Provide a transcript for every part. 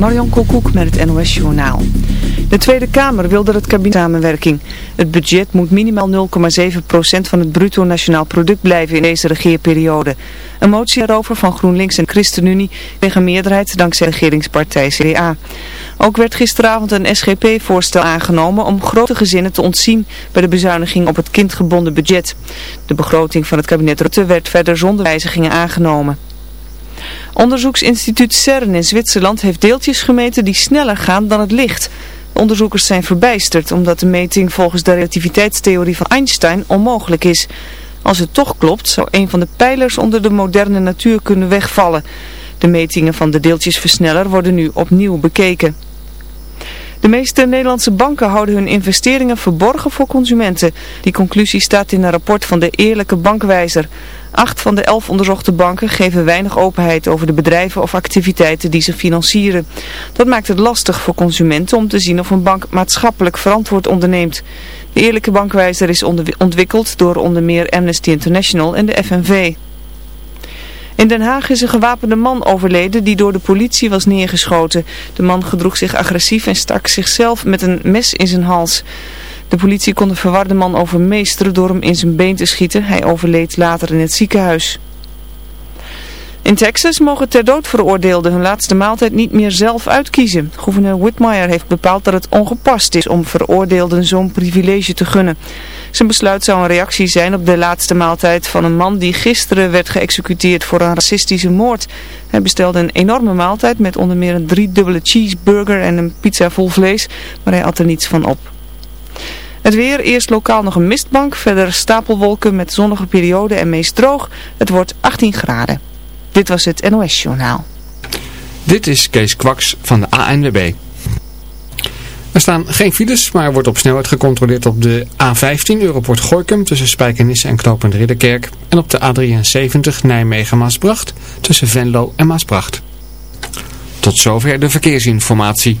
Marion Koekoek met het NOS Journaal. De Tweede Kamer wil dat het kabinet samenwerking. Het budget moet minimaal 0,7% van het bruto nationaal product blijven in deze regeerperiode. Een motie erover van GroenLinks en ChristenUnie kreeg een meerderheid dankzij de regeringspartij CDA. Ook werd gisteravond een SGP-voorstel aangenomen om grote gezinnen te ontzien bij de bezuiniging op het kindgebonden budget. De begroting van het kabinet Rutte werd verder zonder wijzigingen aangenomen. Onderzoeksinstituut CERN in Zwitserland heeft deeltjes gemeten die sneller gaan dan het licht. De onderzoekers zijn verbijsterd omdat de meting volgens de relativiteitstheorie van Einstein onmogelijk is. Als het toch klopt zou een van de pijlers onder de moderne natuur kunnen wegvallen. De metingen van de deeltjesversneller worden nu opnieuw bekeken. De meeste Nederlandse banken houden hun investeringen verborgen voor consumenten. Die conclusie staat in een rapport van de Eerlijke Bankwijzer. Acht van de elf onderzochte banken geven weinig openheid over de bedrijven of activiteiten die ze financieren. Dat maakt het lastig voor consumenten om te zien of een bank maatschappelijk verantwoord onderneemt. De Eerlijke Bankwijzer is ontwikkeld door onder meer Amnesty International en de FNV. In Den Haag is een gewapende man overleden die door de politie was neergeschoten. De man gedroeg zich agressief en stak zichzelf met een mes in zijn hals. De politie kon de verwarde man overmeesteren door hem in zijn been te schieten. Hij overleed later in het ziekenhuis. In Texas mogen ter dood veroordeelden hun laatste maaltijd niet meer zelf uitkiezen. Gouverneur Whitmire heeft bepaald dat het ongepast is om veroordeelden zo'n privilege te gunnen. Zijn besluit zou een reactie zijn op de laatste maaltijd van een man die gisteren werd geëxecuteerd voor een racistische moord. Hij bestelde een enorme maaltijd met onder meer een driedubbele cheeseburger en een pizza vol vlees, maar hij at er niets van op. Het weer, eerst lokaal nog een mistbank, verder stapelwolken met zonnige periode en meest droog. Het wordt 18 graden. Dit was het NOS Journaal. Dit is Kees Kwaks van de ANWB. Er staan geen files, maar wordt op snelheid gecontroleerd op de A15 Europort Gorkum tussen Spijkenisse en Knopend Ridderkerk. En op de A73 Nijmegen-Maasbracht tussen Venlo en Maasbracht. Tot zover de verkeersinformatie.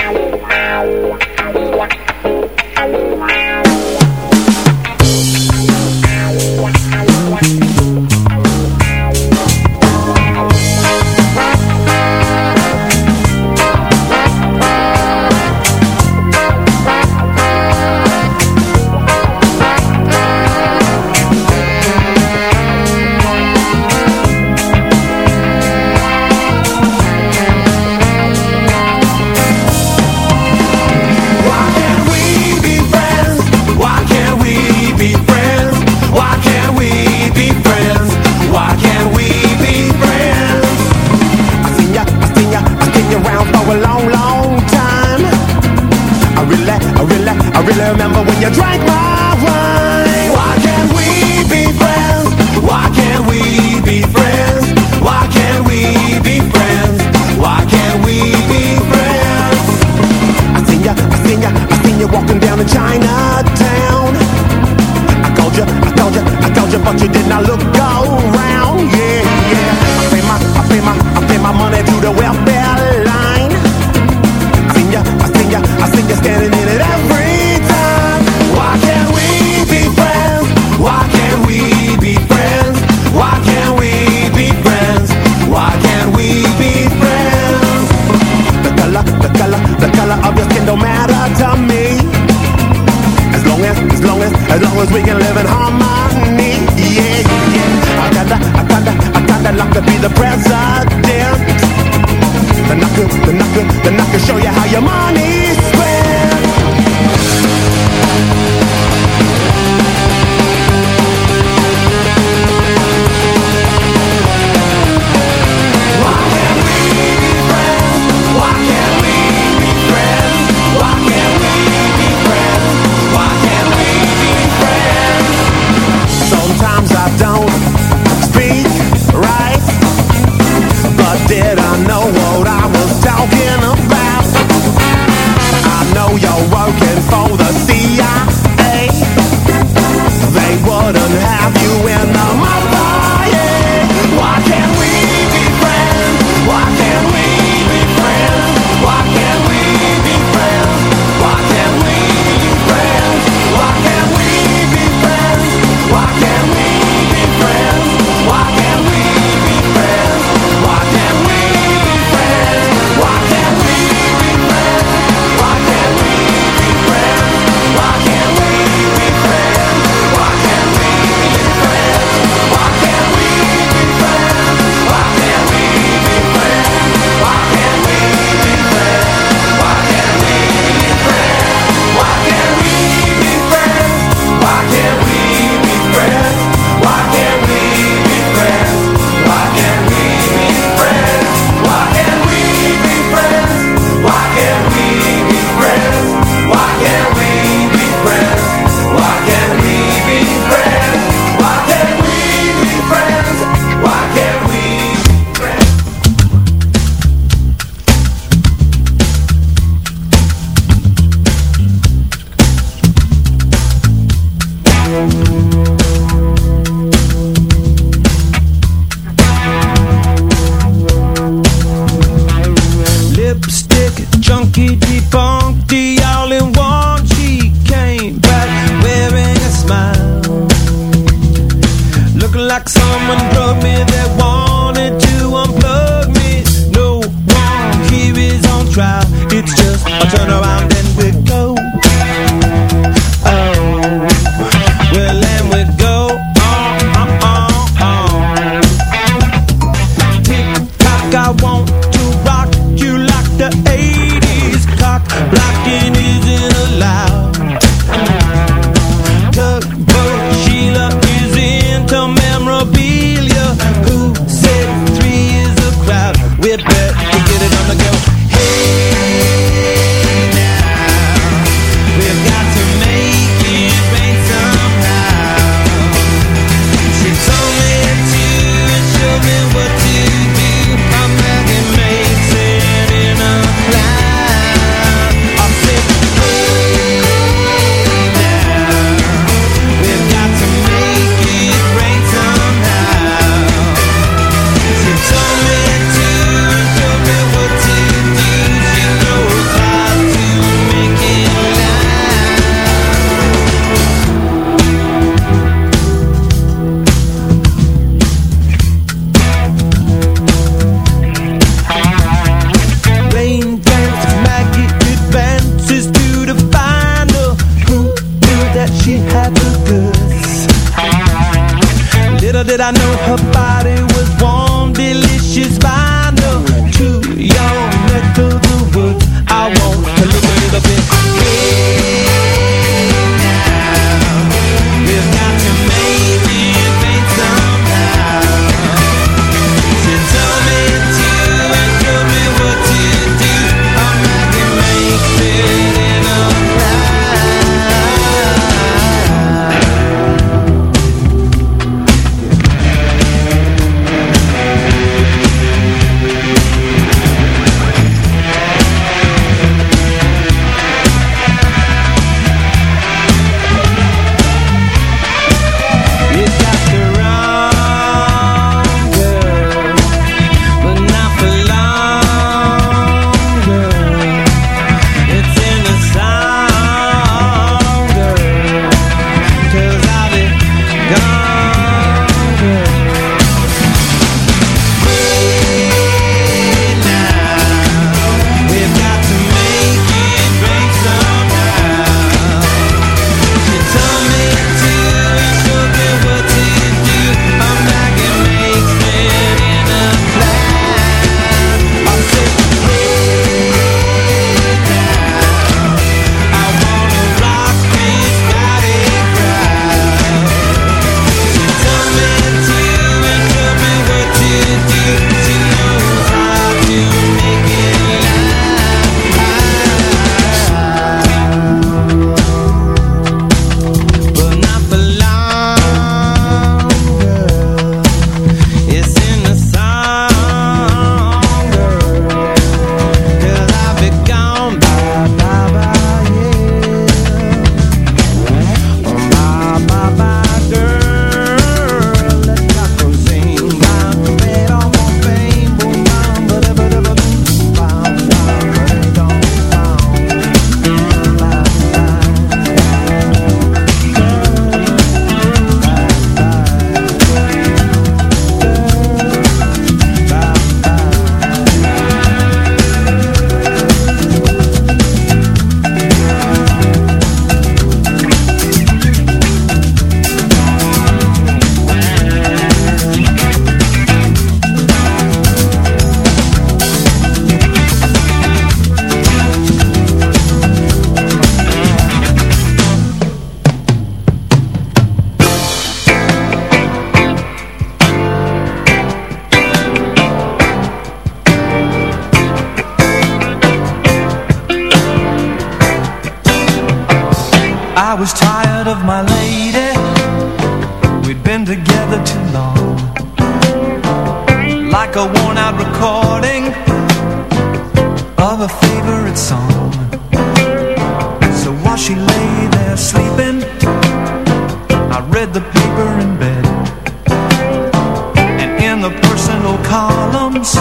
the personal columns.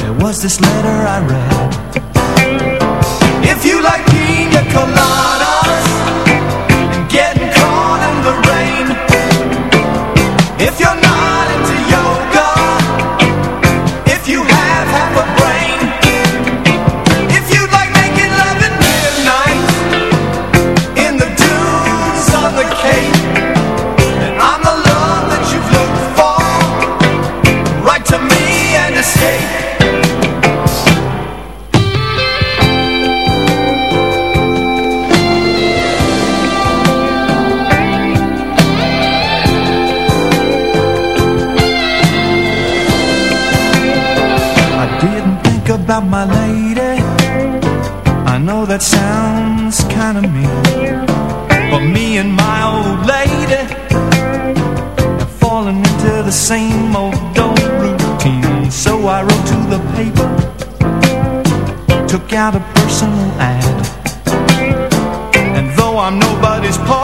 There was this letter I read. If you like pina colada got a personal ad. And though I'm nobody's part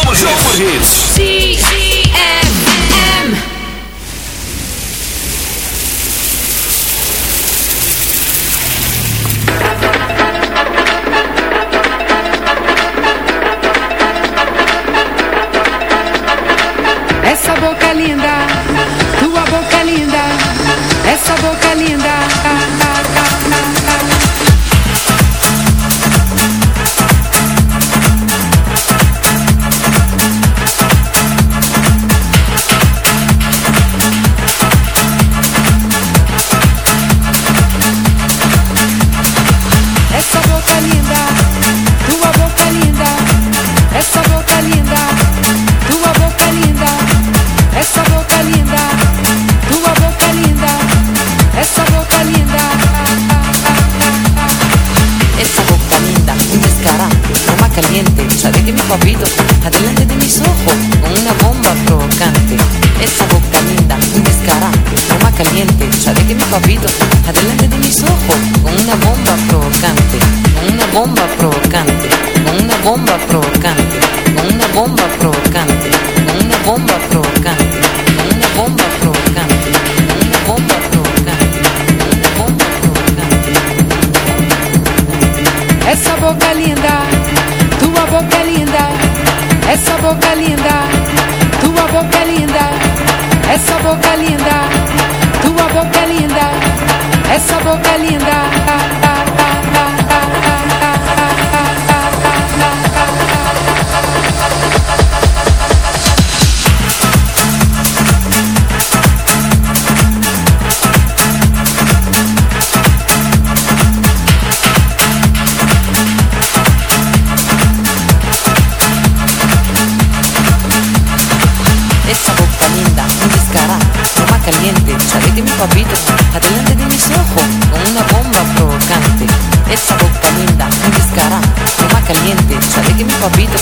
caliente. Sabe que mis papitos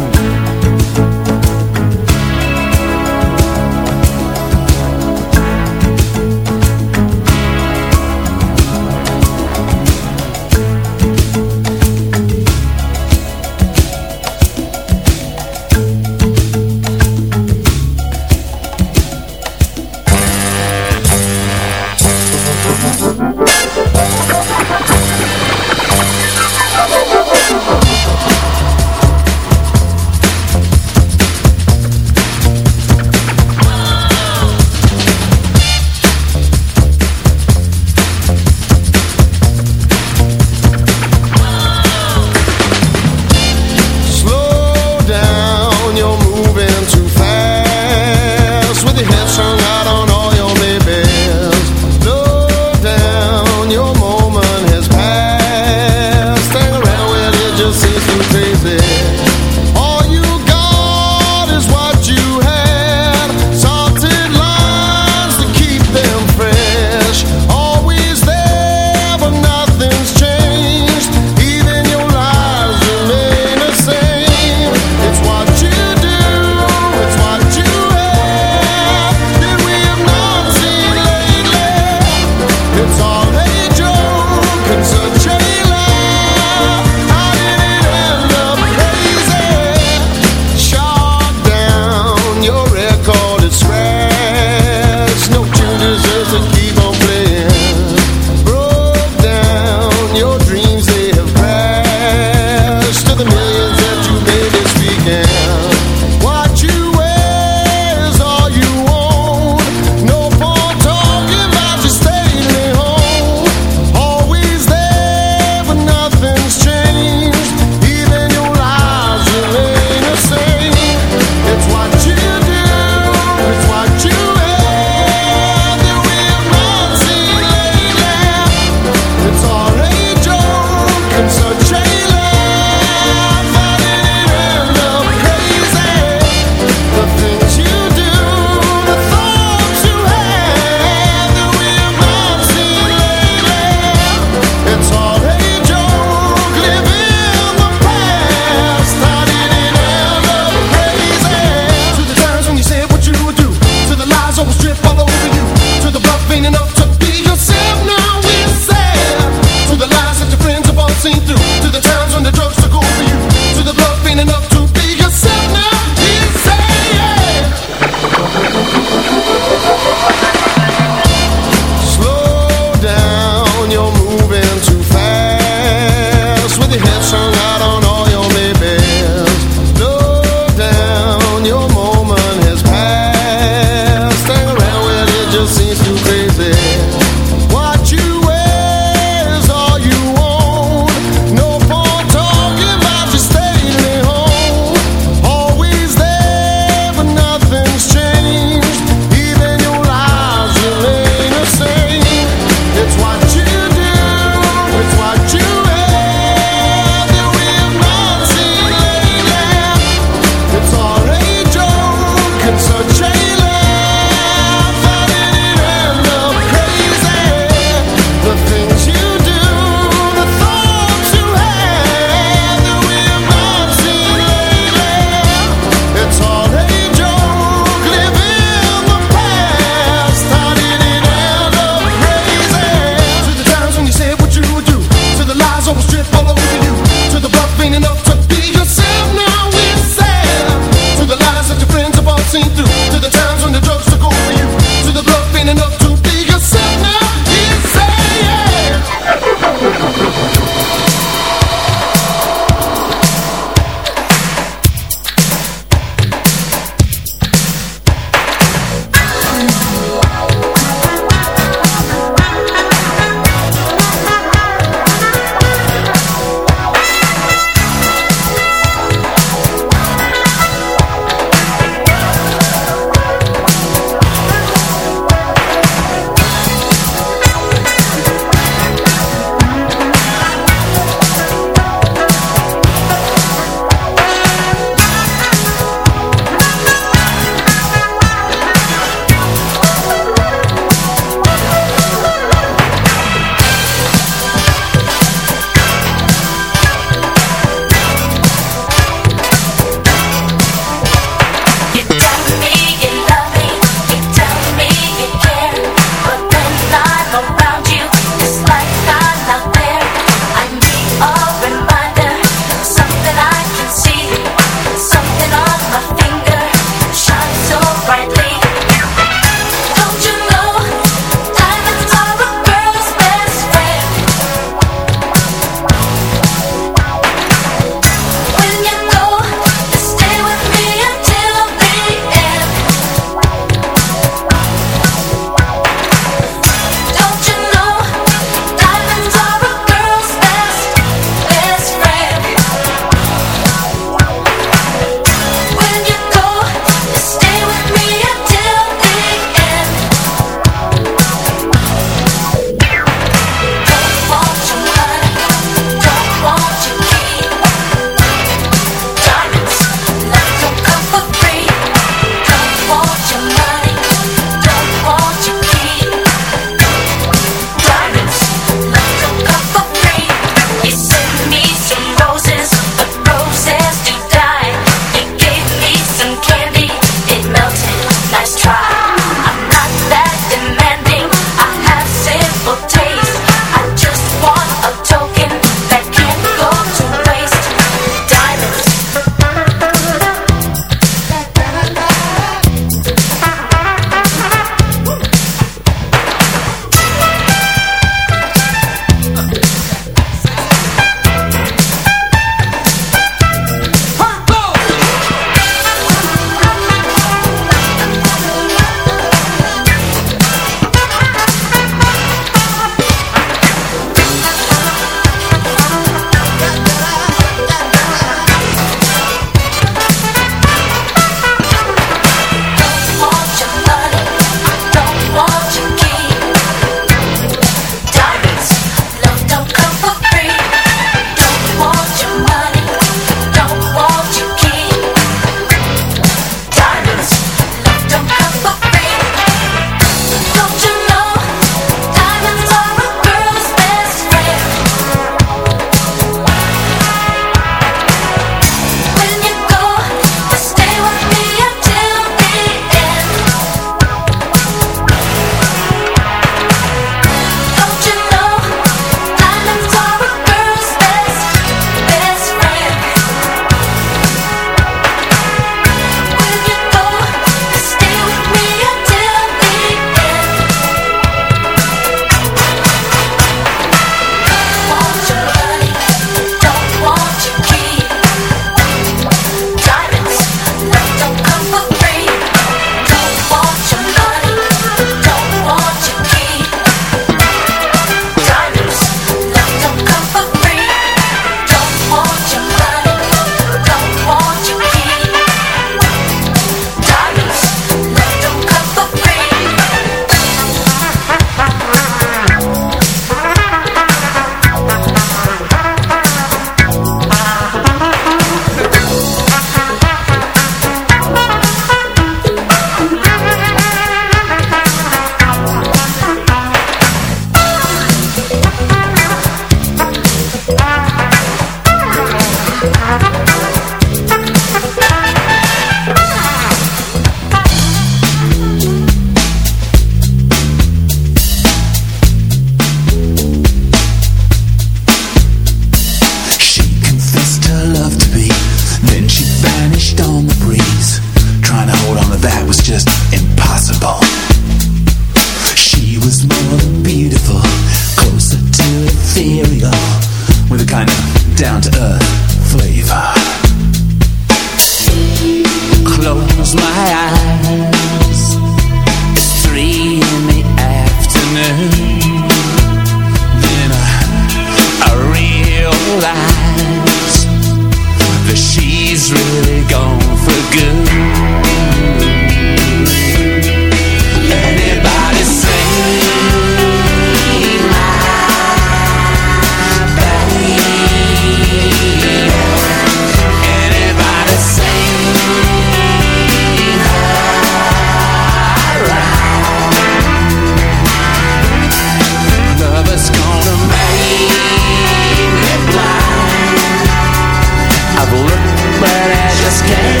just can't.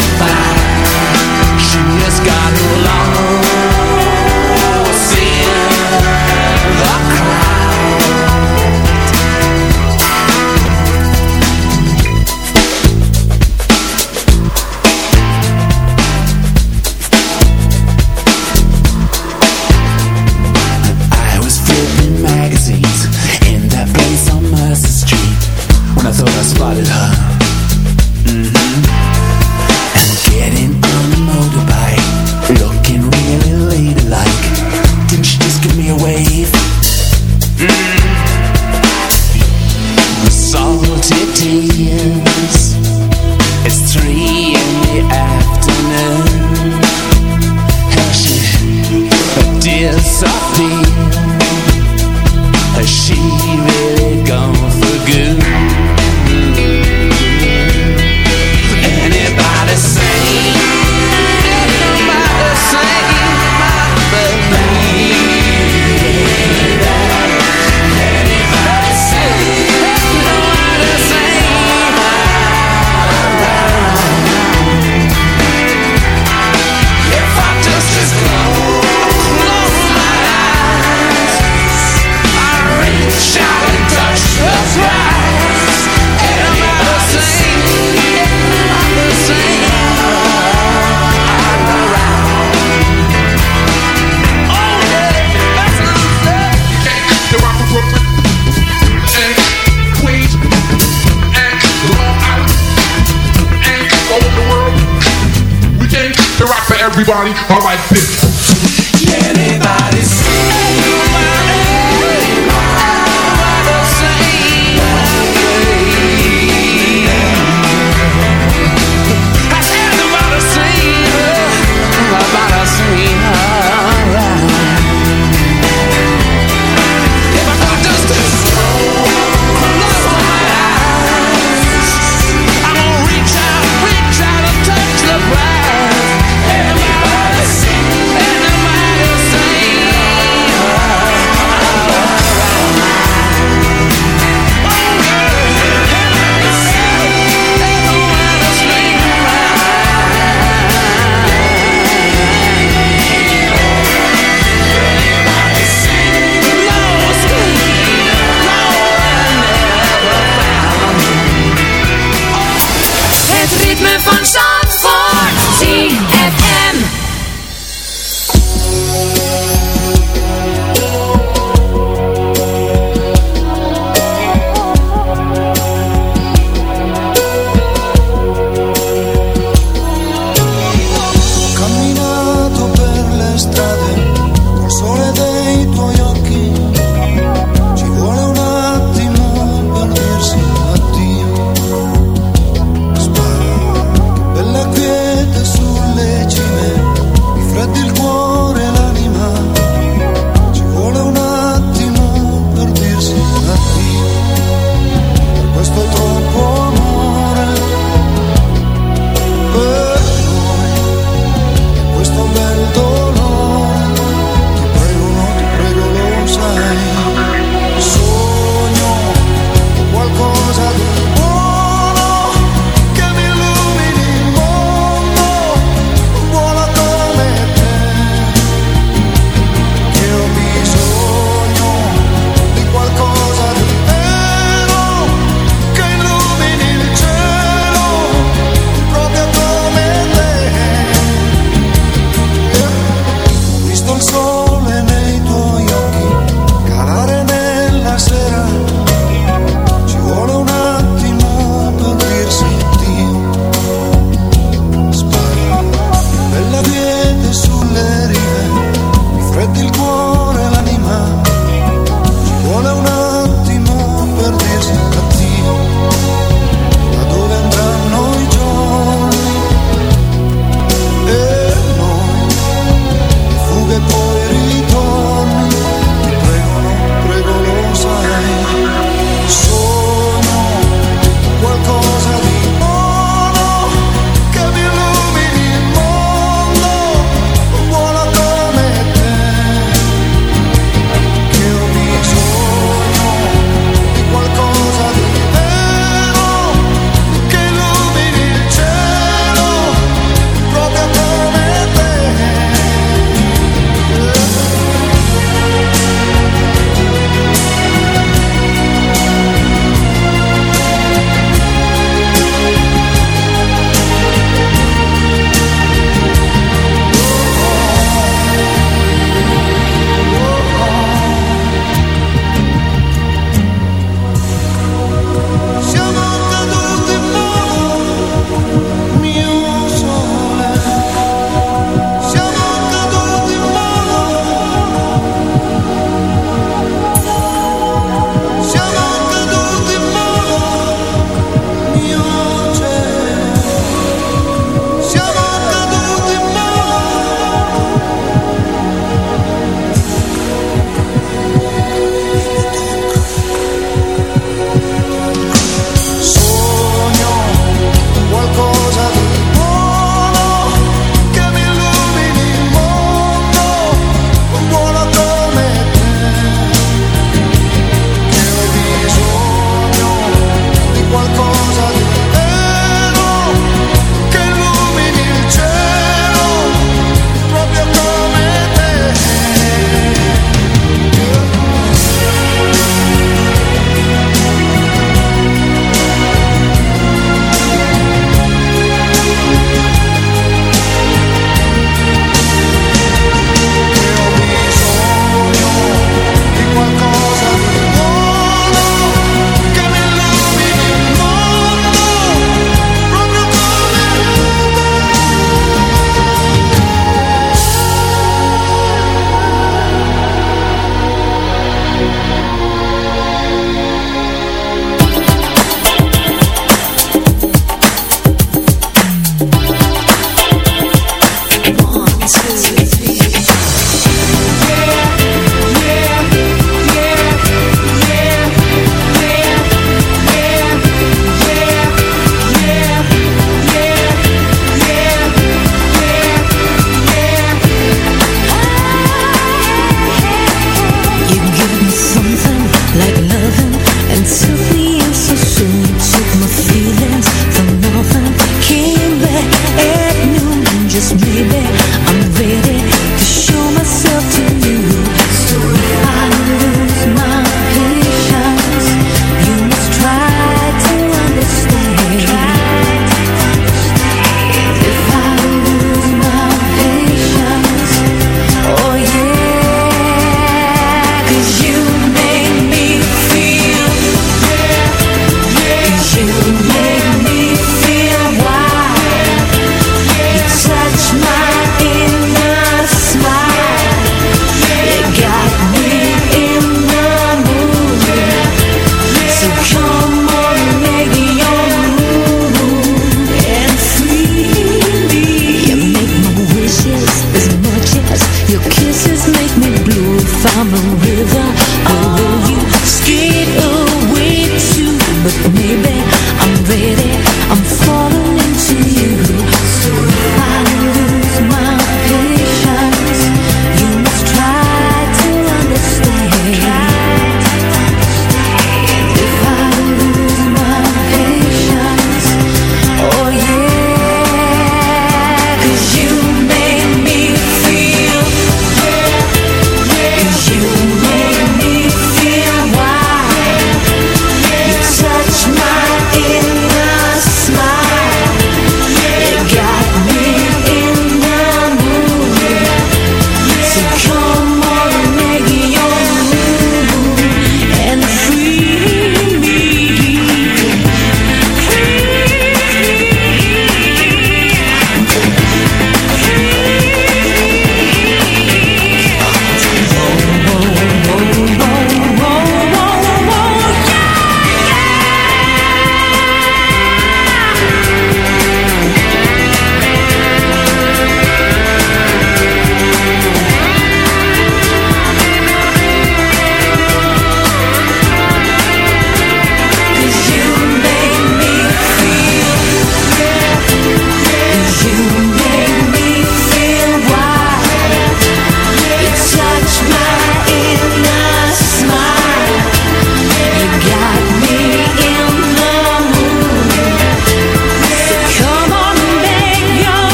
She